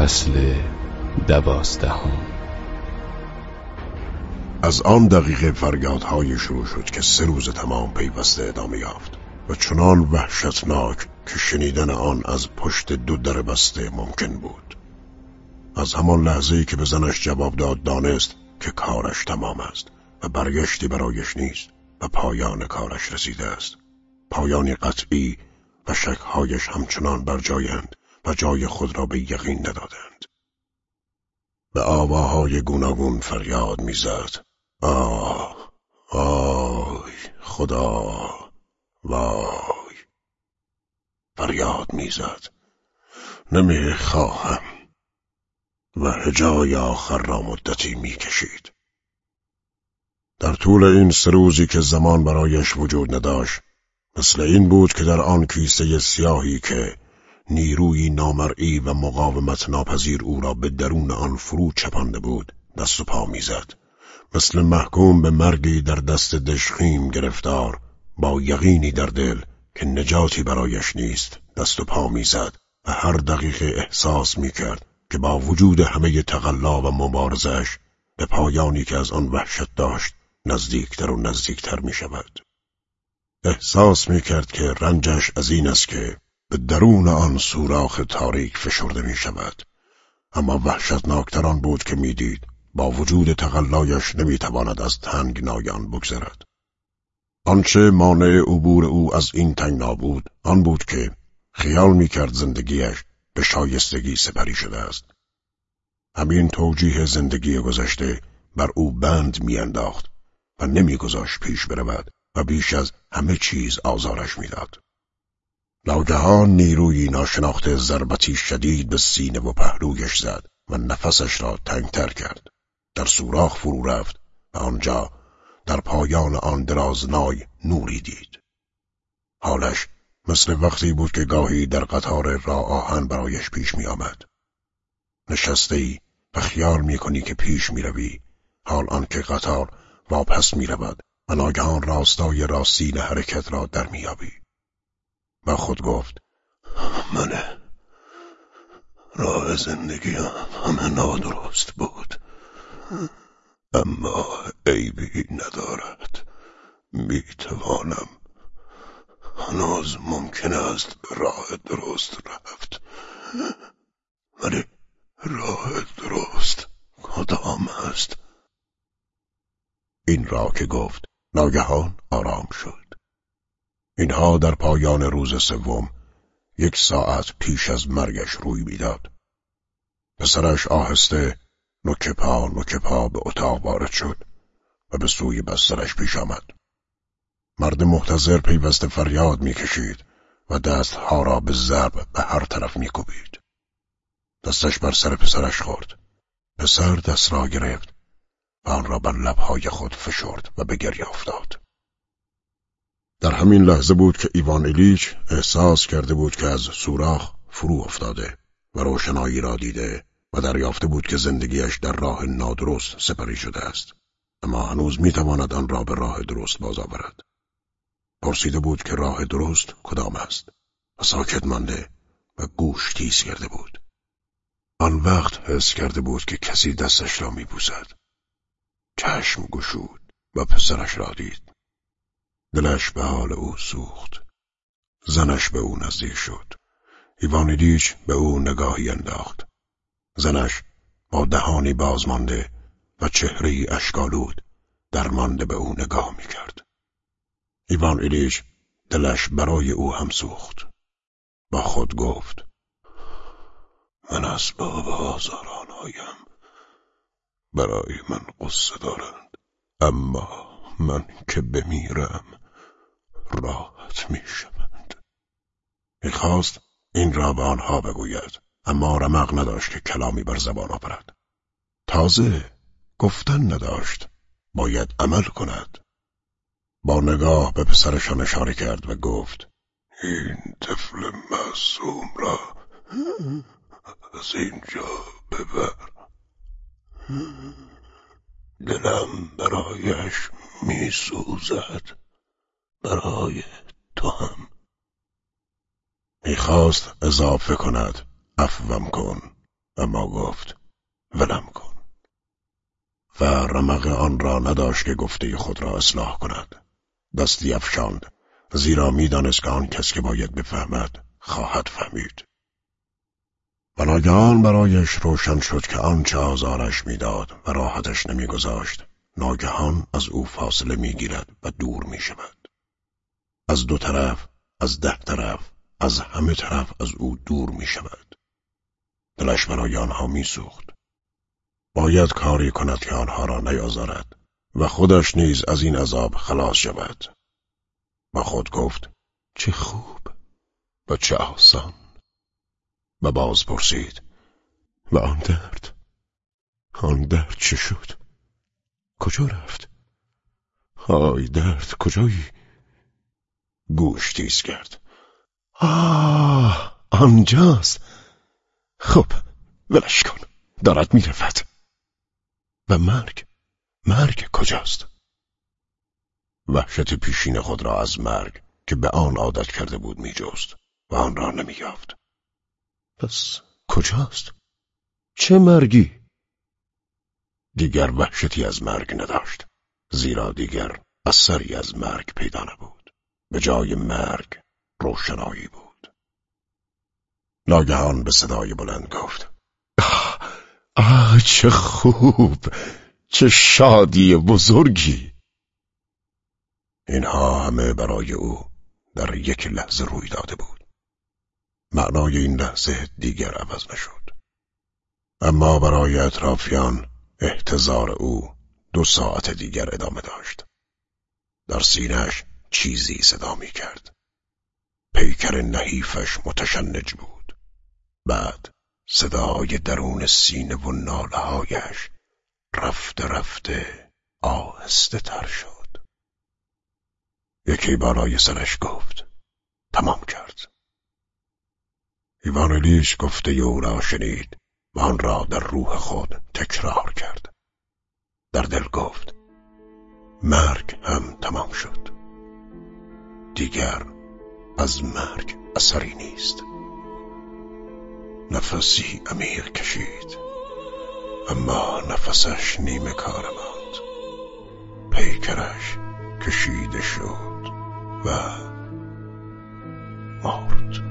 فصل دوازدهم. از آن دقیقه فریادهای شروع شد که سه روز تمام پیوسته ادامه یافت و چنان وحشتناک که شنیدن آن از پشت دو در بسته ممکن بود. از همان لحظه که به زنش جواب داد دانست که کارش تمام است و برگشتی برایش نیست و پایان کارش رسیده است. پایانی قطعی و شکهایش همچنان بر جایند. و جای خود را به یقین ندادند. به آواهای گوناگون فریاد می‌زد. آه آی خدا وای. فریاد می‌زد. نمی‌خواهم. و هجای آخر را مدتی می‌کشید. در طول این سه روزی که زمان برایش وجود نداشت مثل این بود که در آن کیسه سیاهی که نیروی نامرئی و مقاومت ناپذیر او را به درون آن فرو چپانده بود دست و پا می‌زد مثل محکوم به مرگی در دست دشخیم گرفتار با یقینی در دل که نجاتی برایش نیست دست و پا می‌زد و هر دقیقه احساس می‌کرد که با وجود همه تقلا و مبارزش به پایانی که از آن وحشت داشت نزدیکتر و نزدیکتر می شود. احساس می کرد که رنجش از این است که به درون آن سوراخ تاریک فشرده می شود. اما وحشتناکتر آن بود که می‌دید با وجود تقلایش نمی‌تواند از تنگ نایان بگذرد. آنچه مانع عبور او از این تنگنا بود آن بود که خیال می‌کرد زندگیش به شایستگی سپری شده است. همین توجیه زندگی گذشته بر او بند میانداخت و نمیگذاشت پیش برود و بیش از همه چیز آزارش می‌داد. ناگهان نیروی ناشناخته ضربتی شدید به سینه و پهلویش زد و نفسش را تنگتر کرد. در سوراخ فرو رفت و آنجا در پایان آن درازنای نوری دید. حالش مثل وقتی بود که گاهی در قطار را آهن برایش پیش می آمد. نشسته ای و خیال می کنی که پیش می روی حال آنکه قطار واپس می رود و ناگهان راستای راستین حرکت را در میابی و خود گفت من راه زندگیم همه نادرست بود. اما عیبی ندارد. می‌توانم. هنوز ممکن است به راه درست رفت. ولی راه درست کدام است؟ این را که گفت ناگهان آرام شد. اینها در پایان روز سوم یک ساعت پیش از مرگش روی می‌داد. پسرش آهسته نوک پا نوک پا به اتاق وارد شد و به سوی بسترش پیش آمد. مرد محتظر پیوسته فریاد می‌کشید و دستها را به ضرب به هر طرف میکوبید. دستش بر سر پسرش خورد. پسر دست را گرفت و آن را بر لبهای خود فشرد و به گریه افتاد. در همین لحظه بود که ایوان الیچ احساس کرده بود که از سوراخ فرو افتاده و روشنایی را دیده و دریافته بود که زندگیش در راه نادرست سپری شده است. اما هنوز می‌تواند آن را به راه درست باز آورد. پرسیده بود که راه درست کدام است؟ و ساکت مانده و گوش تیز کرده بود. آن وقت حس کرده بود که کسی دستش را میبوسد. چشم گشود و پسرش را دید. دلش به حال او سوخت. زنش به او نزدیک شد. ایوانیدیچ به او نگاهی انداخت. زنش با دهانی بازمانده و چهره اشکالود درمانده به او نگاه می‌کرد. ایوان ایلیچ دلش برای او هم سوخت. با خود گفت من اسباب آزارانهایم برای من قصه دارند. اما من که بمیرم راحت می‌شوند می‌خواست این را به آنها بگوید اما رمق نداشت که کلامی بر زبان آورد. تازه گفتن نداشت باید عمل کند. با نگاه به پسرشان اشاره کرد و گفت این طفل معصوم را از اینجا ببر. دلم برایش میسوزد برای تو هم. می‌خواست اضافه کند افوم کن اما گفت ولم کن. و رمق آن را نداشت که گفته خود را اصلاح کند. دستی افشاند زیرا می‌دانست که آن کس که باید بفهمد خواهد فهمید. و ناگهان برایش روشن شد که آنچه آزارش می‌داد و راحتش نمیگذاشت. ناگهان از او فاصله می‌گیرد و دور می شود. از دو طرف، از ده طرف، از همه طرف از او دور می شود. دلش برای آنها می سوخت. باید کاری کند که آنها را نیازارد و خودش نیز از این عذاب خلاص شود. با خود گفت چه خوب و چه آسان و باز پرسید و آن درد آن درد چه شد کجا رفت؟ های درد کجایی؟ گوش تیز کرد. آه آنجاست. خب ولش کن. دارد می‌رفت. و مرگ مرگ کجاست؟ وحشت پیشین خود را از مرگ که به آن عادت کرده بود میجست و آن را نمییافت. پس کجاست؟ چه مرگی؟ دیگر وحشتی از مرگ نداشت زیرا دیگر اثری از مرگ پیدا نبود. به جای مرگ روشنایی بود. ناگهان به صدای بلند گفت آه, آه چه خوب چه شادی بزرگی. اینها همه برای او در یک لحظه روی داده بود. معنای این لحظه دیگر عوض نشد. اما برای اطرافیان احتضار او دو ساعت دیگر ادامه داشت. در سینهش چیزی صدا می کرد پیکر نحیفش متشنج بود. بعد صدای درون سینه و نالهایش رفته رفته آهسته تر شد. یکی بالای سرش گفت تمام کرد. ایوان لیش گفته او را شنید. و آن را در روح خود تکرار کرد. در دل گفت مرگ هم تمام شد. دیگر از مرگ اثری نیست. نفسی عمیق کشید اما نفسش نیمه کار ماند. پیکرش کشیده شد و مرد.